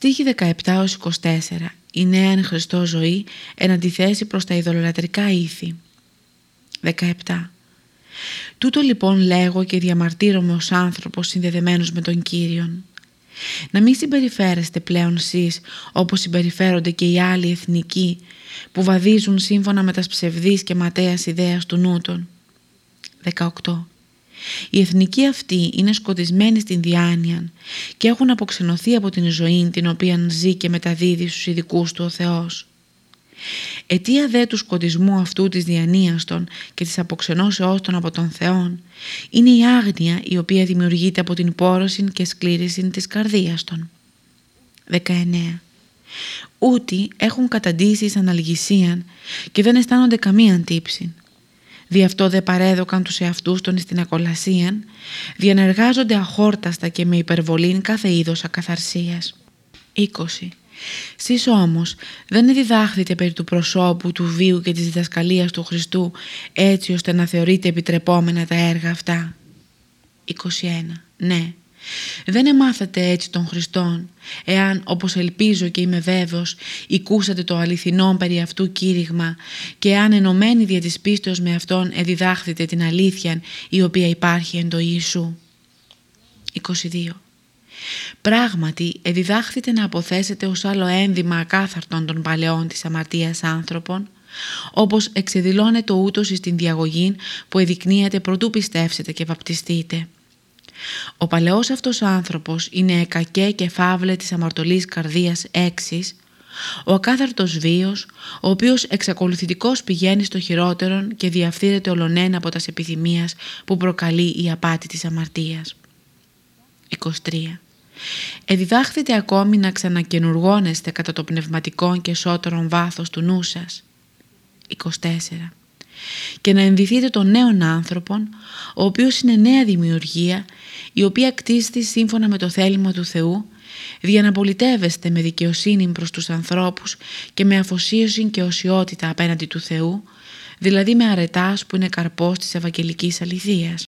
Στίχη 17-24 Η νέα εν Χριστώ ζωή εν αντιθέσει προς τα ειδωλολατρικά ήθη. 17. Τούτο λοιπόν λέγω και διαμαρτύρομαι ως άνθρωπος συνδεδεμένος με τον Κύριον. Να μην συμπεριφέρεστε πλέον σεις όπως συμπεριφέρονται και οι άλλοι εθνικοί που βαδίζουν σύμφωνα με τας ψευδείς και ματέας ιδέας του νούτων. 18. Οι εθνικοί αυτοί είναι σκοτισμένοι στην διάνοια και έχουν αποξενωθεί από την ζωή την οποία ζει και μεταδίδει στους ειδικούς του ο Θεός. Αιτία δε του σκοτισμού αυτού της διανοίας των και της αποξενώσεώς των από τον Θεόν είναι η άγνοια η οποία δημιουργείται από την πόρωση και σκλήρηση της καρδίας των. 19. Ούτι έχουν καταντήσει αναλγησίαν και δεν αισθάνονται καμία αντίψη. Δι' αυτό δεν παρέδωκαν τους εαυτούς των στην ακολασίαν, διανεργάζονται αχόρταστα και με υπερβολήν κάθε είδος ακαθαρσίας. 20. Σεις όμως δεν διδάχθητε περί του προσώπου, του βίου και της διδασκαλίας του Χριστού έτσι ώστε να θεωρείτε επιτρεπόμενα τα έργα αυτά. 21. Ναι. Δεν εμάθατε έτσι τον Χριστόν, εάν όπως ελπίζω και είμαι βέβαιος οικούσατε το αληθινό περί αυτού κήρυγμα και εάν ενωμένοι δια της πίστεως με Αυτόν εδιδάχθητε την αλήθεια η οποία υπάρχει εν το Ιησού. 22. Πράγματι, εδιδάχθητε να αποθέσετε ως άλλο ένδυμα ακάθαρτον των παλαιών της αμαρτίας άνθρωπων, όπως εξεδηλώνεται ούτως στην διαγωγή που εδεικνύεται προτού πιστέψετε και βαπτιστείτε. Ο παλαιός αυτός άνθρωπος είναι κακέ και φαύλε της αμαρτωλής καρδίας έξις, ο ακάθαρτος βίος, ο οποίος εξακολουθητικός πηγαίνει στο χειρότερον και διαφθείρεται ολονένα από τας επιθυμίας που προκαλεί η απάτη της αμαρτίας. 23. Εδιδάχθητε ακόμη να ξανακενουργώνεστε κατά το πνευματικό και σώτερον βάθος του νου σας. 24. Και να ενδυθείτε τον νέον άνθρωπον, ο οποίος είναι νέα δημιουργία, η οποία κτίστη σύμφωνα με το θέλημα του Θεού, δια να πολιτεύεστε με δικαιοσύνη προς τους ανθρώπους και με αφοσίωση και οσιότητα απέναντι του Θεού, δηλαδή με αρετάς που είναι καρπός της Ευαγγελικής Αληθείας.